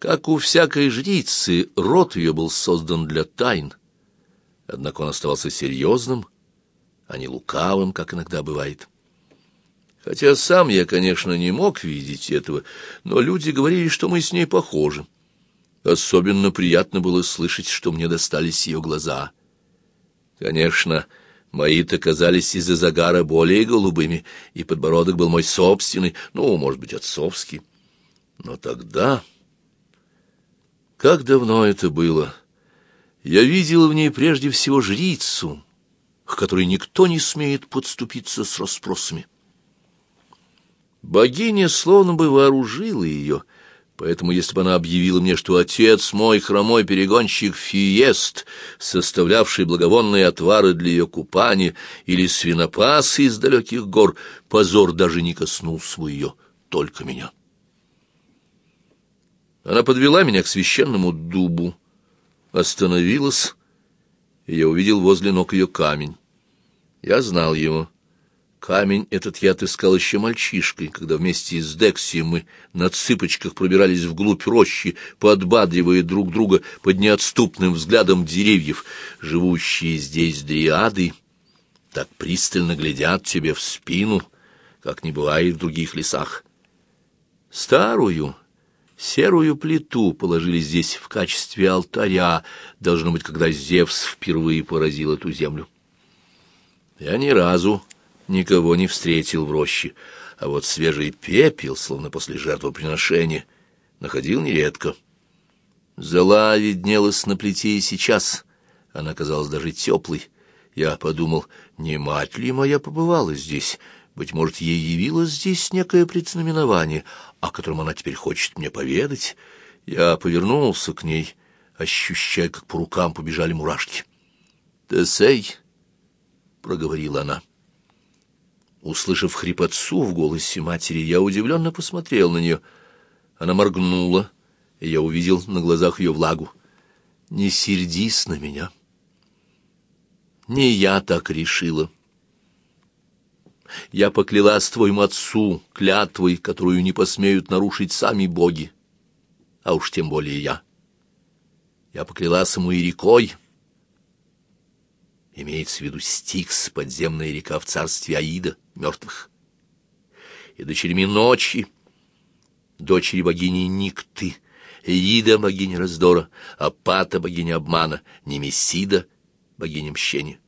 Как у всякой жрицы, род ее был создан для тайн. Однако он оставался серьезным, а не лукавым, как иногда бывает. Хотя сам я, конечно, не мог видеть этого, но люди говорили, что мы с ней похожи. Особенно приятно было слышать, что мне достались ее глаза. Конечно, мои-то казались из-за загара более голубыми, и подбородок был мой собственный, ну, может быть, отцовский. Но тогда... Как давно это было! Я видел в ней прежде всего жрицу, к которой никто не смеет подступиться с расспросами. Богиня словно бы вооружила ее, поэтому если бы она объявила мне, что отец мой хромой перегонщик Фиест, составлявший благовонные отвары для ее купания, или свинопасы из далеких гор, позор даже не коснулся бы ее, только меня. Она подвела меня к священному дубу, остановилась, и я увидел возле ног ее камень. Я знал его. Камень этот я отыскал еще мальчишкой, когда вместе с Дексием мы на цыпочках пробирались вглубь рощи, подбадривая друг друга под неотступным взглядом деревьев. Живущие здесь дриады так пристально глядят тебе в спину, как не бывает в других лесах. Старую, Серую плиту положили здесь в качестве алтаря, должно быть, когда Зевс впервые поразил эту землю. Я ни разу никого не встретил в роще, а вот свежий пепел, словно после жертвоприношения, находил нередко. Зола виднелась на плите и сейчас, она казалась даже теплой. Я подумал, не мать ли моя побывала здесь, быть может, ей явилось здесь некое предзнаменование, о котором она теперь хочет мне поведать. Я повернулся к ней, ощущая, как по рукам побежали мурашки. «Тесей», — проговорила она. Услышав хрипотцу в голосе матери, я удивленно посмотрел на нее. Она моргнула, и я увидел на глазах ее влагу. «Не сердись на меня». «Не я так решила». Я поклялась твоему отцу клятвой, которую не посмеют нарушить сами боги, а уж тем более я. Я поклялась ему и рекой. Имеется в виду Стикс, подземная река в царстве Аида, мертвых. И дочерями ночи, дочери богини Никты, Ида, богиня раздора, Апата, богиня обмана, Немесида, богиня мщения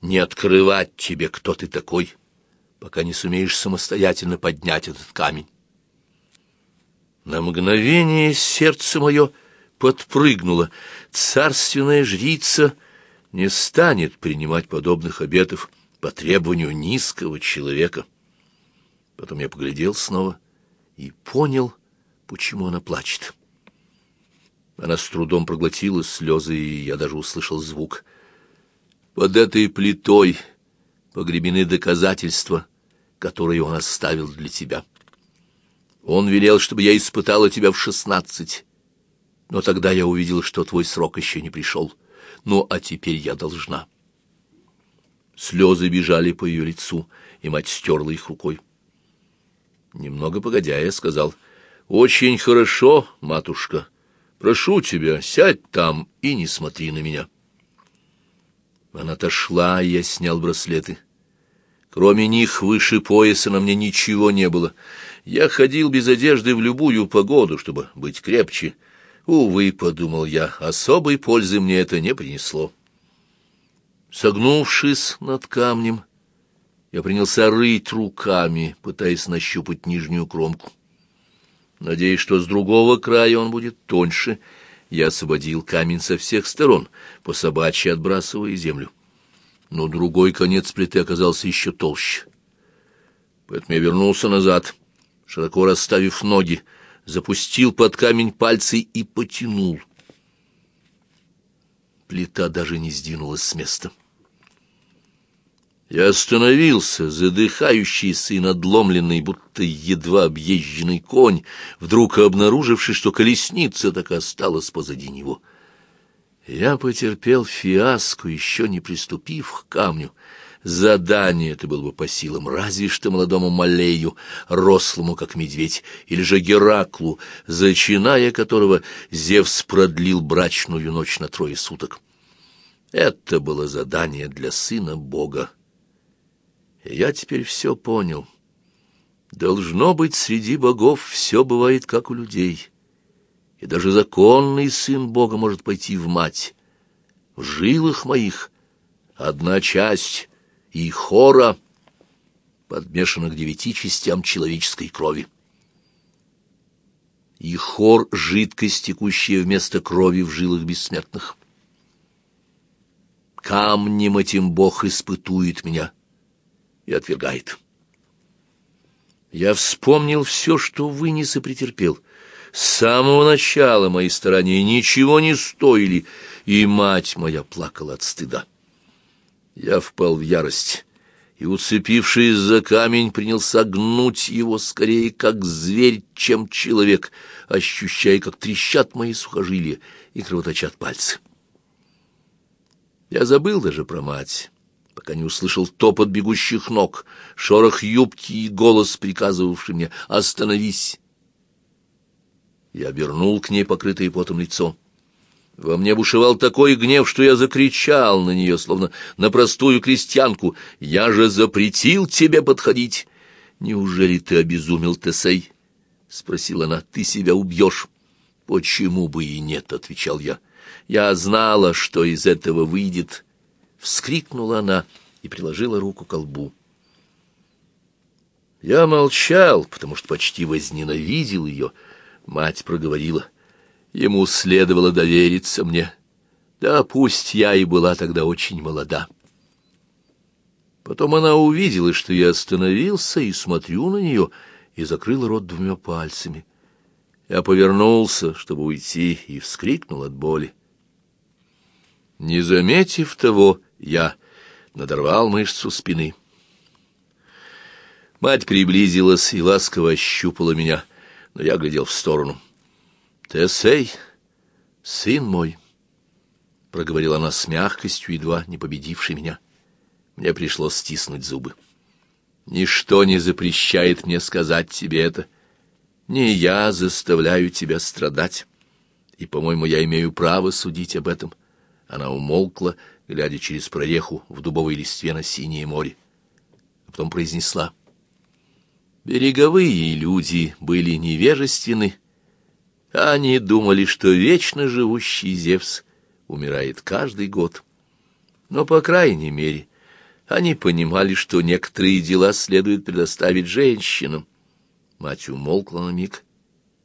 не открывать тебе, кто ты такой, пока не сумеешь самостоятельно поднять этот камень. На мгновение сердце мое подпрыгнуло. Царственная жрица не станет принимать подобных обетов по требованию низкого человека. Потом я поглядел снова и понял, почему она плачет. Она с трудом проглотила слезы, и я даже услышал звук — под этой плитой погребены доказательства, которые он оставил для тебя. Он велел, чтобы я испытала тебя в шестнадцать, но тогда я увидел, что твой срок еще не пришел. Ну, а теперь я должна. Слезы бежали по ее лицу, и мать стерла их рукой. Немного погодя, я сказал, «Очень хорошо, матушка. Прошу тебя, сядь там и не смотри на меня». Она отошла, и я снял браслеты. Кроме них выше пояса на мне ничего не было. Я ходил без одежды в любую погоду, чтобы быть крепче. Увы, — подумал я, — особой пользы мне это не принесло. Согнувшись над камнем, я принялся рыть руками, пытаясь нащупать нижнюю кромку. Надеясь, что с другого края он будет тоньше, — я освободил камень со всех сторон, по собачьи отбрасывая землю. Но другой конец плиты оказался еще толще. Поэтому я вернулся назад, широко расставив ноги, запустил под камень пальцы и потянул. Плита даже не сдвинулась с места. Я остановился, задыхающийся и надломленный, будто едва объезженный конь, вдруг обнаруживший, что колесница так осталась позади него. Я потерпел фиаско, еще не приступив к камню, Задание это было бы по силам разве что молодому Малею, рослому, как медведь, или же Гераклу, зачиная которого Зевс продлил брачную ночь на трое суток. Это было задание для сына Бога. Я теперь все понял. Должно быть, среди богов все бывает, как у людей. И даже законный сын Бога может пойти в мать. В жилах моих одна часть и хора подмешана к девяти частям человеческой крови. И хор — жидкость, текущая вместо крови в жилах бессмертных. Камнем этим Бог испытует меня и отвергает. Я вспомнил все, что вынес и претерпел. С самого начала мои старания ничего не стоили, и мать моя плакала от стыда. Я впал в ярость и, уцепившись за камень, принялся гнуть его скорее как зверь, чем человек, ощущая, как трещат мои сухожилия и кровоточат пальцы. Я забыл даже про мать, пока не услышал топот бегущих ног, шорох юбки и голос, приказывавший мне «Остановись!». Я обернул к ней покрытое потом лицо. Во мне бушевал такой гнев, что я закричал на нее, словно на простую крестьянку. «Я же запретил тебе подходить!» «Неужели ты обезумел, Тесей?» — спросила она. «Ты себя убьешь». «Почему бы и нет?» — отвечал я. «Я знала, что из этого выйдет». Вскрикнула она и приложила руку к колбу. Я молчал, потому что почти возненавидел ее. Мать проговорила — Ему следовало довериться мне. Да пусть я и была тогда очень молода. Потом она увидела, что я остановился и смотрю на нее, и закрыла рот двумя пальцами. Я повернулся, чтобы уйти, и вскрикнул от боли. Не заметив того, я надорвал мышцу спины. Мать приблизилась и ласково ощупала меня, но я глядел в сторону. «Тесей, сын мой», — проговорила она с мягкостью, едва не победившей меня. Мне пришлось стиснуть зубы. «Ничто не запрещает мне сказать тебе это. Не я заставляю тебя страдать, и, по-моему, я имею право судить об этом». Она умолкла, глядя через прореху в дубовой листве на синее море. А потом произнесла. «Береговые люди были невежественны» Они думали, что вечно живущий Зевс умирает каждый год. Но, по крайней мере, они понимали, что некоторые дела следует предоставить женщинам. Мать умолкла на миг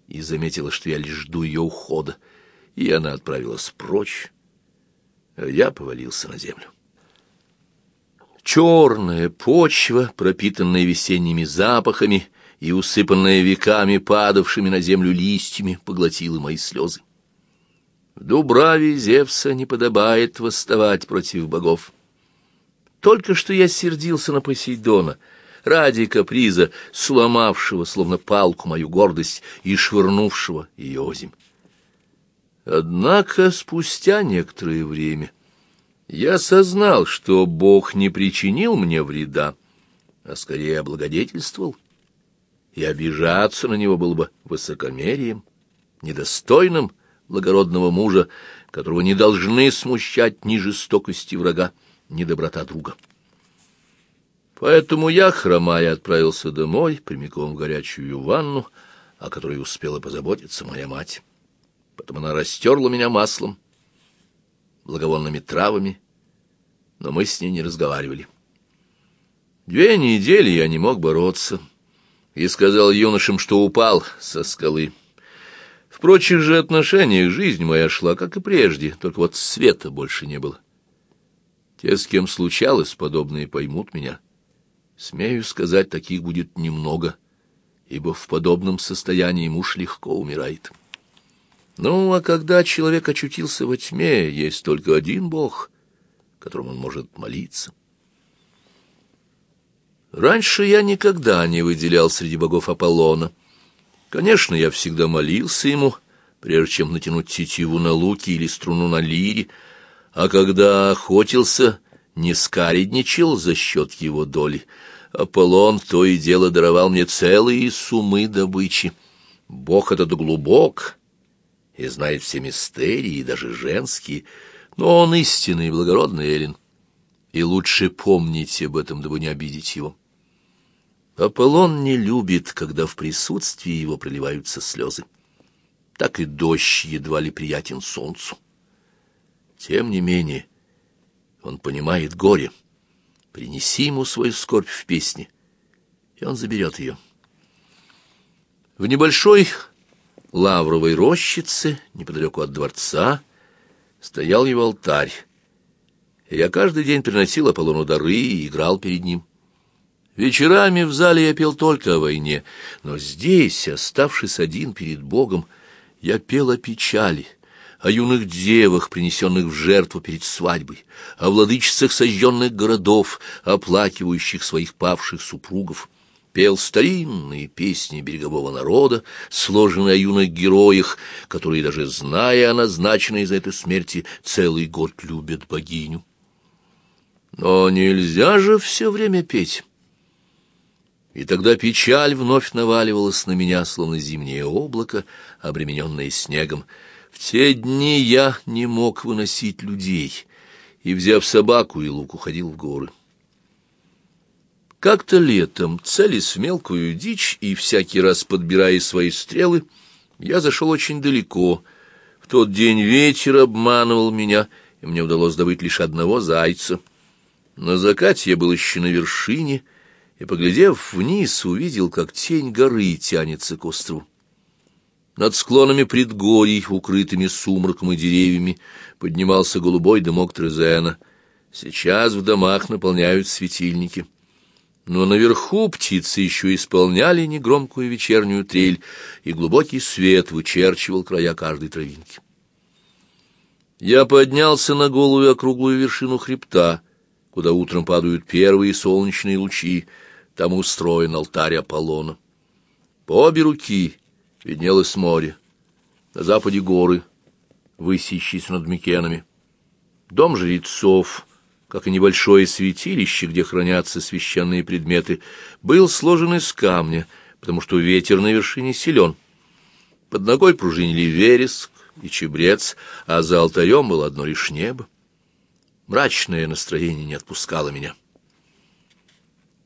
и заметила, что я лишь жду ее ухода, и она отправилась прочь, я повалился на землю. Черная почва, пропитанная весенними запахами, и, усыпанная веками падавшими на землю листьями, поглотила мои слезы. В Дубраве Зевса не подобает восставать против богов. Только что я сердился на Посейдона, ради каприза, сломавшего, словно палку, мою гордость и швырнувшего ее озим. Однако спустя некоторое время я осознал, что Бог не причинил мне вреда, а скорее облагодетельствовал и обижаться на него было бы высокомерием, недостойным благородного мужа, которого не должны смущать ни жестокости врага, ни доброта друга. Поэтому я, хромая, отправился домой, прямиком в горячую ванну, о которой успела позаботиться моя мать. Потом она растерла меня маслом, благовонными травами, но мы с ней не разговаривали. Две недели я не мог бороться — и сказал юношам, что упал со скалы. В прочих же отношениях жизнь моя шла, как и прежде, только вот света больше не было. Те, с кем случалось подобное, поймут меня. Смею сказать, таких будет немного, ибо в подобном состоянии муж легко умирает. Ну, а когда человек очутился во тьме, есть только один Бог, которому он может молиться. Раньше я никогда не выделял среди богов Аполлона. Конечно, я всегда молился ему, прежде чем натянуть тетиву на луке или струну на лире, а когда охотился, не скаредничал за счет его доли. Аполлон то и дело даровал мне целые суммы добычи. Бог этот глубок и знает все мистерии, даже женские, но он истинный и благородный Эллин, и лучше помните об этом, дабы не обидеть его. Аполлон не любит, когда в присутствии его проливаются слезы. Так и дождь едва ли приятен солнцу. Тем не менее, он понимает горе. Принеси ему свою скорбь в песне, и он заберет ее. В небольшой лавровой рощице, неподалеку от дворца, стоял его алтарь. Я каждый день приносил Аполлону дары и играл перед ним. Вечерами в зале я пел только о войне, но здесь, оставшись один перед Богом, я пел о печали, о юных девах, принесенных в жертву перед свадьбой, о владычицах сожженных городов, оплакивающих своих павших супругов. Пел старинные песни берегового народа, сложенные о юных героях, которые, даже зная о назначенной за это смерти, целый год любят богиню. Но нельзя же все время петь. И тогда печаль вновь наваливалась на меня, словно зимнее облако, обремененное снегом. В те дни я не мог выносить людей, и, взяв собаку и лук, уходил в горы. Как-то летом, целясь в мелкую дичь и всякий раз подбирая свои стрелы, я зашел очень далеко. В тот день вечер обманывал меня, и мне удалось добыть лишь одного зайца. На закате я был еще на вершине — и, поглядев вниз, увидел, как тень горы тянется к острову. Над склонами предгорий, укрытыми сумраком и деревьями, поднимался голубой дымок Трезена. Сейчас в домах наполняют светильники. Но наверху птицы еще исполняли негромкую вечернюю трель, и глубокий свет вычерчивал края каждой травинки. Я поднялся на голую округлую вершину хребта, куда утром падают первые солнечные лучи, там устроен алтарь Аполлона. По обе руки виднелось море, на западе горы, высящиеся над Микенами. Дом жрецов, как и небольшое святилище, где хранятся священные предметы, был сложен из камня, потому что ветер на вершине силен. Под ногой пружинили вереск и чебрец, а за алтарем было одно лишь небо. Мрачное настроение не отпускало меня.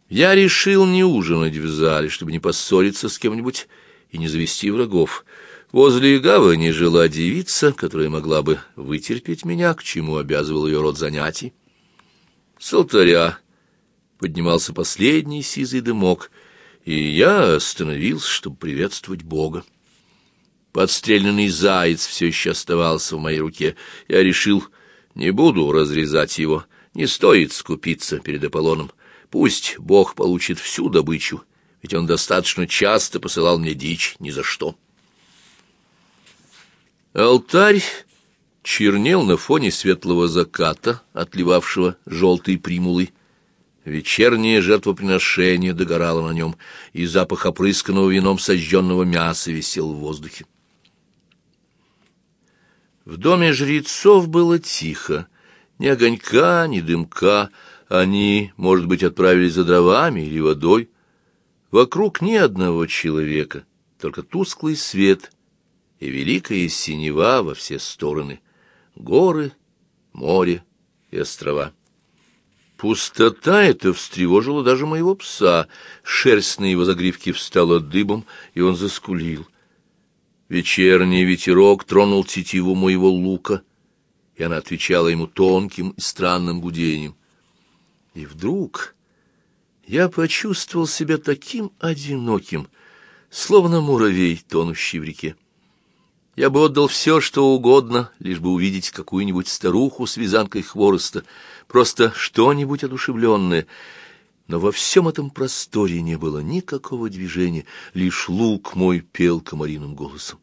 Я решил не ужинать в зале, чтобы не поссориться с кем-нибудь и не завести врагов. Возле гавани жила девица, которая могла бы вытерпеть меня, к чему обязывал ее род занятий. С алтаря поднимался последний сизый дымок, и я остановился, чтобы приветствовать Бога. Подстрелянный заяц все еще оставался в моей руке. Я решил, не буду разрезать его, не стоит скупиться перед Аполлоном. Пусть Бог получит всю добычу, ведь он достаточно часто посылал мне дичь ни за что. Алтарь чернел на фоне светлого заката, отливавшего желтой примулой. Вечернее жертвоприношение догорало на нем, и запах опрысканного вином сожженного мяса висел в воздухе. В доме жрецов было тихо, ни огонька, ни дымка, они, может быть, отправились за дровами или водой. Вокруг ни одного человека, только тусклый свет и великая синева во все стороны. Горы, море и острова. Пустота эта встревожила даже моего пса. Шерсть на его загривке встала дыбом, и он заскулил. Вечерний ветерок тронул тетиву моего лука, и она отвечала ему тонким и странным гудением. И вдруг я почувствовал себя таким одиноким, словно муравей, тонущий в реке. Я бы отдал все, что угодно, лишь бы увидеть какую-нибудь старуху с вязанкой хвороста, просто что-нибудь одушевленное. Но во всем этом просторе не было никакого движения, лишь лук мой пел комариным голосом.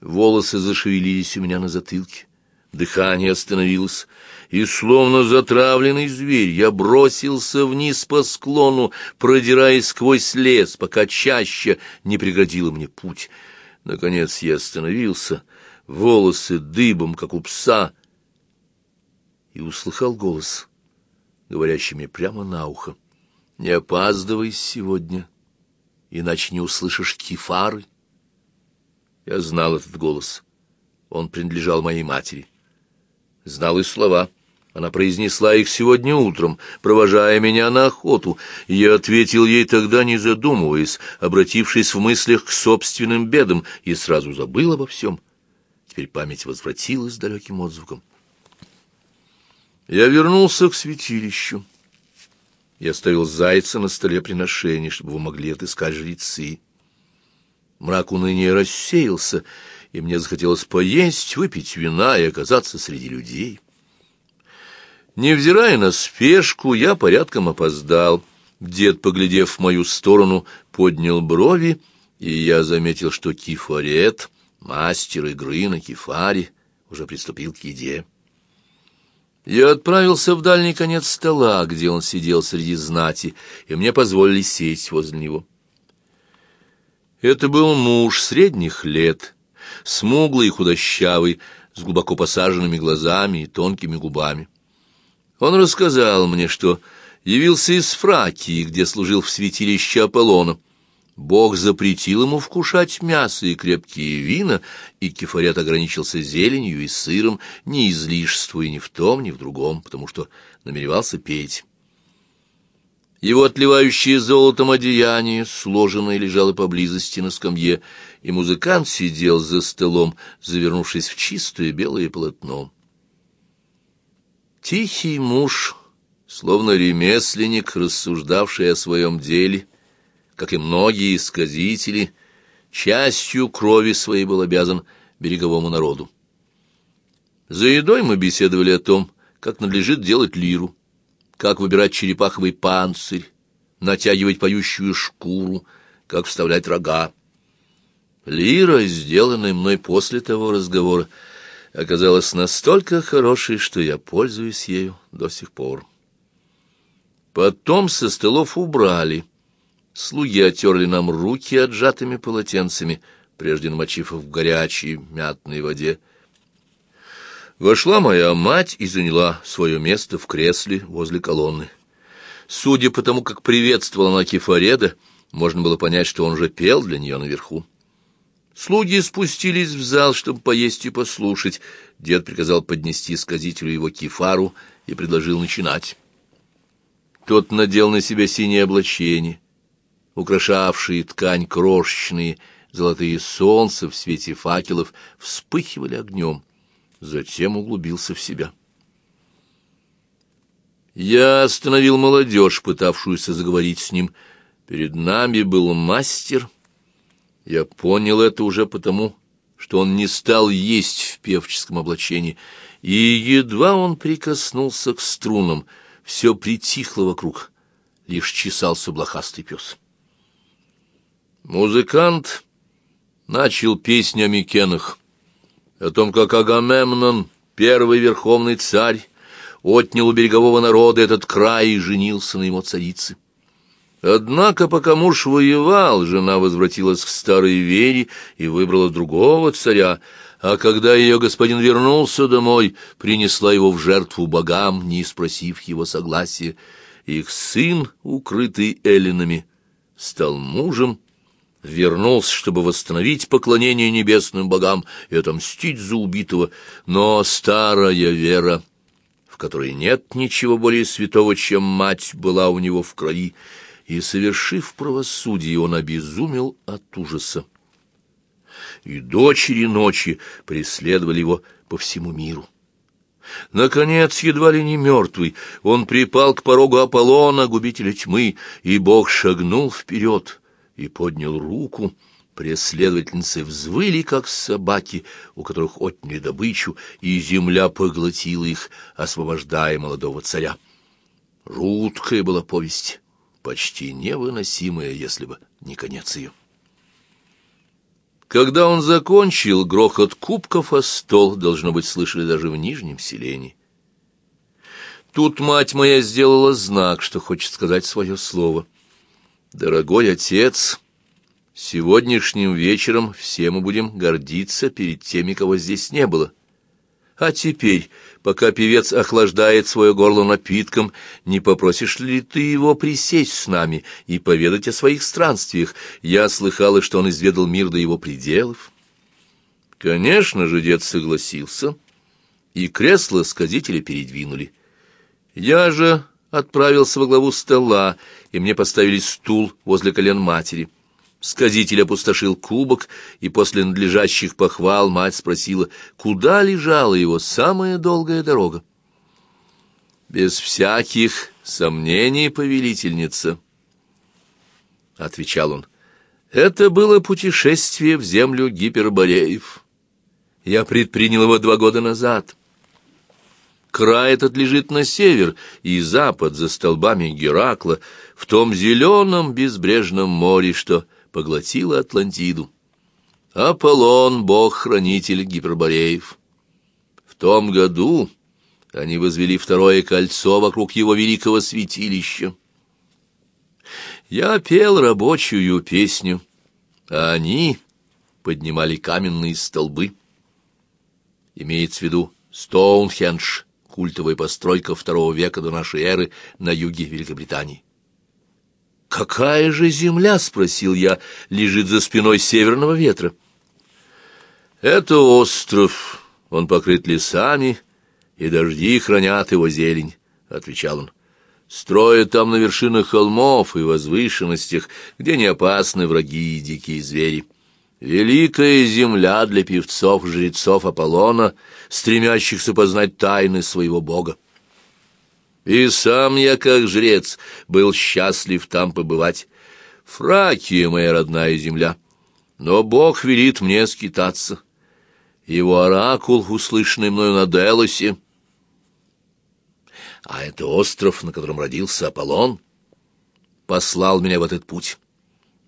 Волосы зашевелились у меня на затылке. Дыхание остановилось, и, словно затравленный зверь, я бросился вниз по склону, продираясь сквозь лес, пока чаще не преградила мне путь. Наконец я остановился, волосы дыбом, как у пса, и услыхал голос, говорящий мне прямо на ухо. «Не опаздывай сегодня, иначе не услышишь кефары». Я знал этот голос. Он принадлежал моей матери. Знал и слова. Она произнесла их сегодня утром, провожая меня на охоту. Я ответил ей тогда, не задумываясь, обратившись в мыслях к собственным бедам, и сразу забыл обо всем. Теперь память возвратилась далеким отзвуком. Я вернулся к святилищу. Я оставил зайца на столе приношений, чтобы вы могли отыскать жрецы. Мрак уныния рассеялся, и мне захотелось поесть, выпить вина и оказаться среди людей. Невзирая на спешку, я порядком опоздал. Дед, поглядев в мою сторону, поднял брови, и я заметил, что кифарет, мастер игры на кефаре, уже приступил к еде. Я отправился в дальний конец стола, где он сидел среди знати, и мне позволили сесть возле него. Это был муж средних лет, смуглый и худощавый, с глубоко посаженными глазами и тонкими губами. Он рассказал мне, что явился из Фракии, где служил в святилище Аполлона. Бог запретил ему вкушать мясо и крепкие вина, и кефарет ограничился зеленью и сыром, не излишествуя ни в том, ни в другом, потому что намеревался петь. Его отливающее золотом одеяние, сложенное, лежало поблизости на скамье, и музыкант сидел за столом, завернувшись в чистое белое полотно. Тихий муж, словно ремесленник, рассуждавший о своем деле, как и многие исказители, частью крови своей был обязан береговому народу. За едой мы беседовали о том, как надлежит делать лиру как выбирать черепаховый панцирь, натягивать поющую шкуру, как вставлять рога. Лира, сделанная мной после того разговора, оказалась настолько хорошей, что я пользуюсь ею до сих пор. Потом со столов убрали. Слуги оттерли нам руки отжатыми полотенцами, прежде намочив в горячей мятной воде, Вошла моя мать и заняла свое место в кресле возле колонны. Судя по тому, как приветствовала она Кефареда, можно было понять, что он же пел для нее наверху. Слуги спустились в зал, чтобы поесть и послушать. Дед приказал поднести сказителю его кефару и предложил начинать. Тот надел на себя синее облачение, украшавшие ткань крошечные, золотые солнца в свете факелов вспыхивали огнем затем углубился в себя. Я остановил молодежь, пытавшуюся заговорить с ним. Перед нами был мастер. Я понял это уже потому, что он не стал есть в певческом облачении, и едва он прикоснулся к струнам, все притихло вокруг, лишь чесался блохастый пес. Музыкант начал песню о Микенах о том, как Агамемнон, первый верховный царь, отнял у берегового народа этот край и женился на его царице. Однако, пока муж воевал, жена возвратилась к старой вере и выбрала другого царя, а когда ее господин вернулся домой, принесла его в жертву богам, не спросив его согласия. Их сын, укрытый эллинами, стал мужем вернулся, чтобы восстановить поклонение небесным богам и отомстить за убитого, но старая вера, в которой нет ничего более святого, чем мать, была у него в крови, и, совершив правосудие, он обезумел от ужаса. И дочери ночи преследовали его по всему миру. Наконец, едва ли не мертвый, он припал к порогу Аполлона, губителя тьмы, и Бог шагнул вперед — и поднял руку. Преследовательницы взвыли, как собаки, у которых отняли добычу, и земля поглотила их, освобождая молодого царя. Жуткая была повесть, почти невыносимая, если бы не конец ее. Когда он закончил, грохот кубков о стол, должно быть, слышали даже в нижнем селении. Тут мать моя сделала знак, что хочет сказать свое слово — Дорогой отец, сегодняшним вечером все мы будем гордиться перед теми, кого здесь не было. А теперь, пока певец охлаждает свое горло напитком, не попросишь ли ты его присесть с нами и поведать о своих странствиях? Я слыхала, что он изведал мир до его пределов. Конечно же, дед согласился, и кресло сказителя передвинули. Я же отправился во главу стола, и мне поставили стул возле колен матери. Сказитель опустошил кубок, и после надлежащих похвал мать спросила, куда лежала его самая долгая дорога. «Без всяких сомнений, повелительница», — отвечал он, — «это было путешествие в землю Гипербореев. Я предпринял его два года назад». Край этот лежит на север и запад за столбами Геракла, в том зеленом безбрежном море, что поглотила Атлантиду. Аполлон — бог-хранитель Гипербореев. В том году они возвели второе кольцо вокруг его великого святилища. Я пел рабочую песню, а они поднимали каменные столбы. Имеется в виду Стоунхендж, культовая постройка второго века до нашей эры на юге Великобритании. «Какая же земля?» — спросил я, — лежит за спиной северного ветра. «Это остров, он покрыт лесами, и дожди хранят его зелень», — отвечал он. «Строят там на вершинах холмов и возвышенностях, где не опасны враги и дикие звери. Великая земля для певцов-жрецов Аполлона, стремящихся познать тайны своего бога. И сам я, как жрец, был счастлив там побывать. Фракия моя родная земля, но Бог велит мне скитаться. Его оракул, услышанный мною на Делосе, а это остров, на котором родился Аполлон, послал меня в этот путь.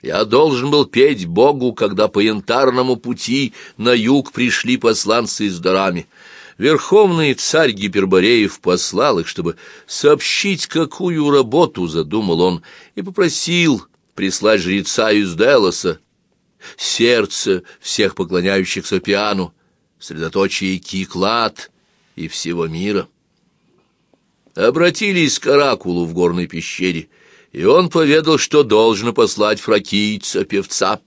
Я должен был петь Богу, когда по янтарному пути на юг пришли посланцы с дарами — Верховный царь Гипербореев послал их, чтобы сообщить, какую работу задумал он, и попросил прислать жреца из Делоса, сердце всех поклоняющихся пиану, средоточие Киклад и всего мира. Обратились к Оракулу в горной пещере, и он поведал, что должно послать фракийца-певца,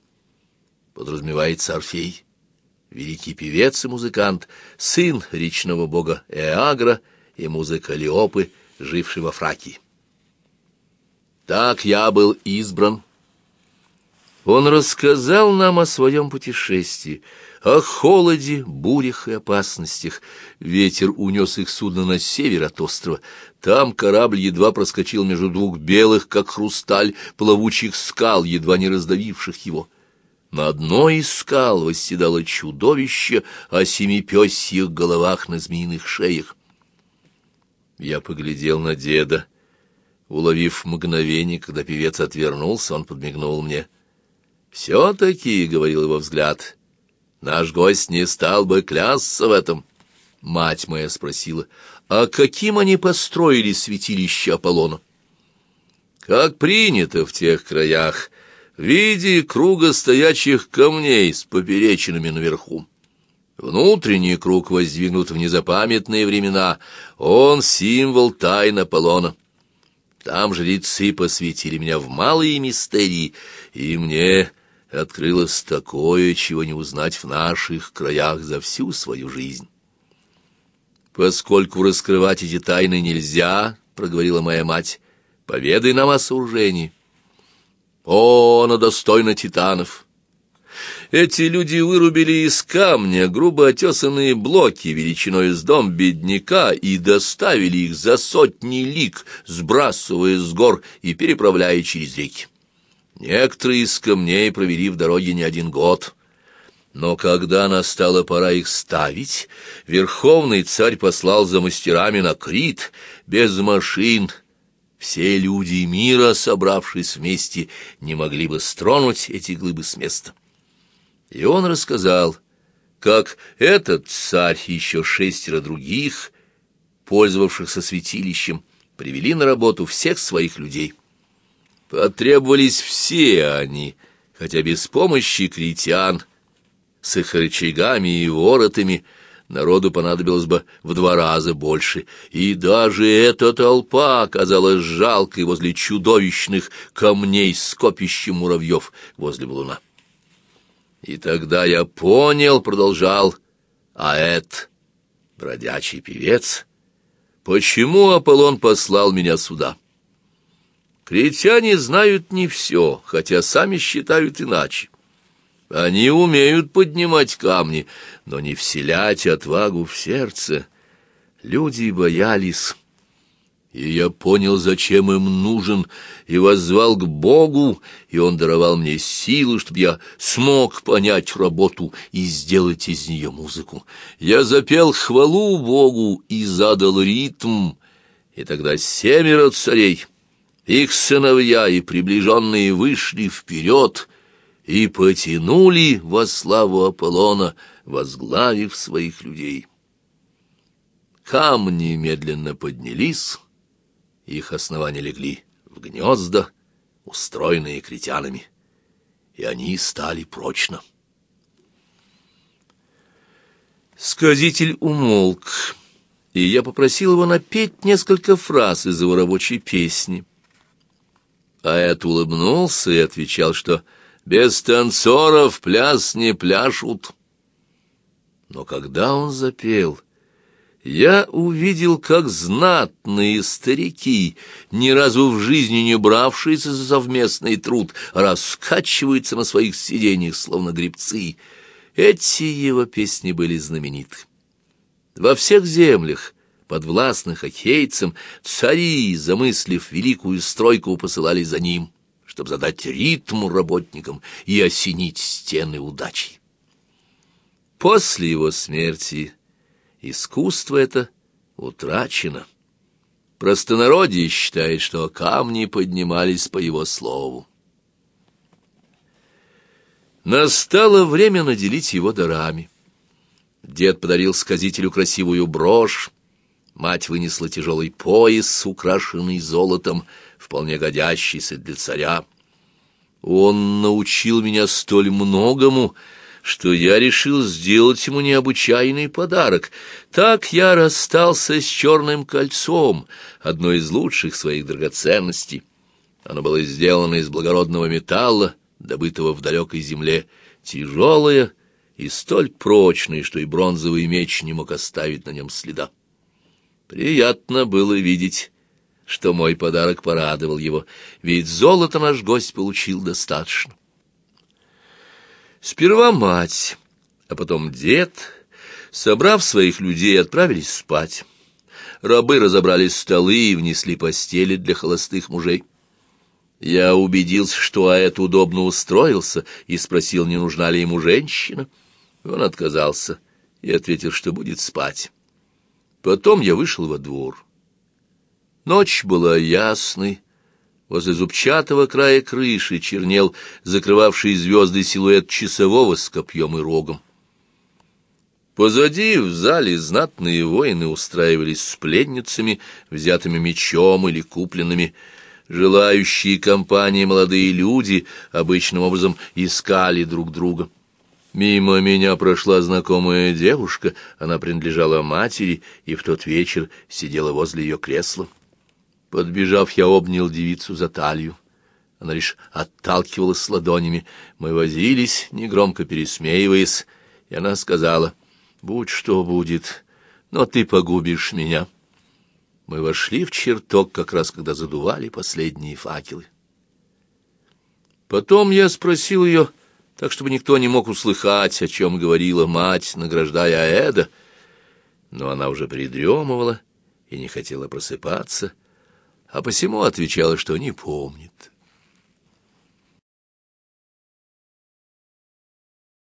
подразумевается Орфей великий певец и музыкант, сын речного бога Эагра и музыка Леопы, живший во Фракии. Так я был избран. Он рассказал нам о своем путешествии, о холоде, бурях и опасностях. Ветер унес их судно на север от острова. Там корабль едва проскочил между двух белых, как хрусталь, плавучих скал, едва не раздавивших его. На одной из скал восседало чудовище о семипёсьих головах на змеиных шеях. Я поглядел на деда. Уловив мгновение, когда певец отвернулся, он подмигнул мне. «Все-таки», — говорил его взгляд, — «наш гость не стал бы клясться в этом». Мать моя спросила, «А каким они построили святилище Аполлона?» «Как принято в тех краях», в виде круга стоячих камней с поперечинами наверху. Внутренний круг воздвигнут в незапамятные времена, он символ тайн Аполлона. Там жрецы посвятили меня в малые мистерии, и мне открылось такое, чего не узнать в наших краях за всю свою жизнь. «Поскольку раскрывать эти тайны нельзя, — проговорила моя мать, — поведай нам о сооружении». О, она достойна титанов! Эти люди вырубили из камня грубо отесанные блоки величиной с дом бедняка и доставили их за сотни лик, сбрасывая с гор и переправляя через реки. Некоторые из камней провели в дороге не один год. Но когда настала пора их ставить, верховный царь послал за мастерами на Крит без машин — все люди мира, собравшись вместе, не могли бы стронуть эти глыбы с места. И он рассказал, как этот царь и еще шестеро других, пользовавшихся святилищем, привели на работу всех своих людей. Потребовались все они, хотя без помощи критян, с их рычагами и воротами, народу понадобилось бы в два раза больше, и даже эта толпа оказалась жалкой возле чудовищных камней с копищем муравьев возле блуна. И тогда я понял, продолжал Аэт, бродячий певец, почему Аполлон послал меня сюда. Критяне знают не все, хотя сами считают иначе. Они умеют поднимать камни, но не вселять отвагу в сердце. Люди боялись. И я понял, зачем им нужен, и воззвал к Богу, и Он даровал мне силы, чтобы я смог понять работу и сделать из нее музыку. Я запел хвалу Богу и задал ритм, и тогда семеро царей, их сыновья и приближенные вышли вперед и потянули во славу Аполлона, возглавив своих людей. Камни медленно поднялись, их основания легли в гнезда, устроенные критянами, и они стали прочно. Сказитель умолк, и я попросил его напеть несколько фраз из его рабочей песни. Аэт улыбнулся и отвечал, что без танцоров пляс не пляшут. Но когда он запел, я увидел, как знатные старики, ни разу в жизни не бравшиеся за совместный труд, раскачиваются на своих сиденьях, словно грибцы. Эти его песни были знамениты. Во всех землях, подвластных ахейцам, цари, замыслив великую стройку, посылали за ним, чтобы задать ритм работникам и осенить стены удачей. После его смерти Искусство это утрачено. Простонародье считает, что камни поднимались по его слову. Настало время наделить его дарами. Дед подарил сказителю красивую брошь, мать вынесла тяжелый пояс, украшенный золотом, вполне годящийся для царя. Он научил меня столь многому, что я решил сделать ему необычайный подарок. Так я расстался с черным кольцом, одной из лучших своих драгоценностей. Оно было сделано из благородного металла, добытого в далекой земле, тяжелое и столь прочное, что и бронзовый меч не мог оставить на нем следа. Приятно было видеть, что мой подарок порадовал его, ведь золото наш гость получил достаточно. Сперва мать, а потом дед, собрав своих людей, отправились спать. Рабы разобрали столы и внесли постели для холостых мужей. Я убедился, что Аэт удобно устроился, и спросил, не нужна ли ему женщина. Он отказался и ответил, что будет спать. Потом я вышел во двор. Ночь была ясной, Возле зубчатого края крыши чернел закрывавший звезды силуэт часового с копьем и рогом. Позади в зале знатные воины устраивались с пленницами, взятыми мечом или купленными. Желающие компании молодые люди обычным образом искали друг друга. Мимо меня прошла знакомая девушка, она принадлежала матери и в тот вечер сидела возле ее кресла. Подбежав, я обнял девицу за талию. Она лишь отталкивалась ладонями. Мы возились, негромко пересмеиваясь, и она сказала, «Будь что будет, но ты погубишь меня». Мы вошли в чертог, как раз когда задували последние факелы. Потом я спросил ее, так чтобы никто не мог услыхать, о чем говорила мать, награждая Аэда, но она уже придремывала и не хотела просыпаться, — а посему отвечала, что не помнит.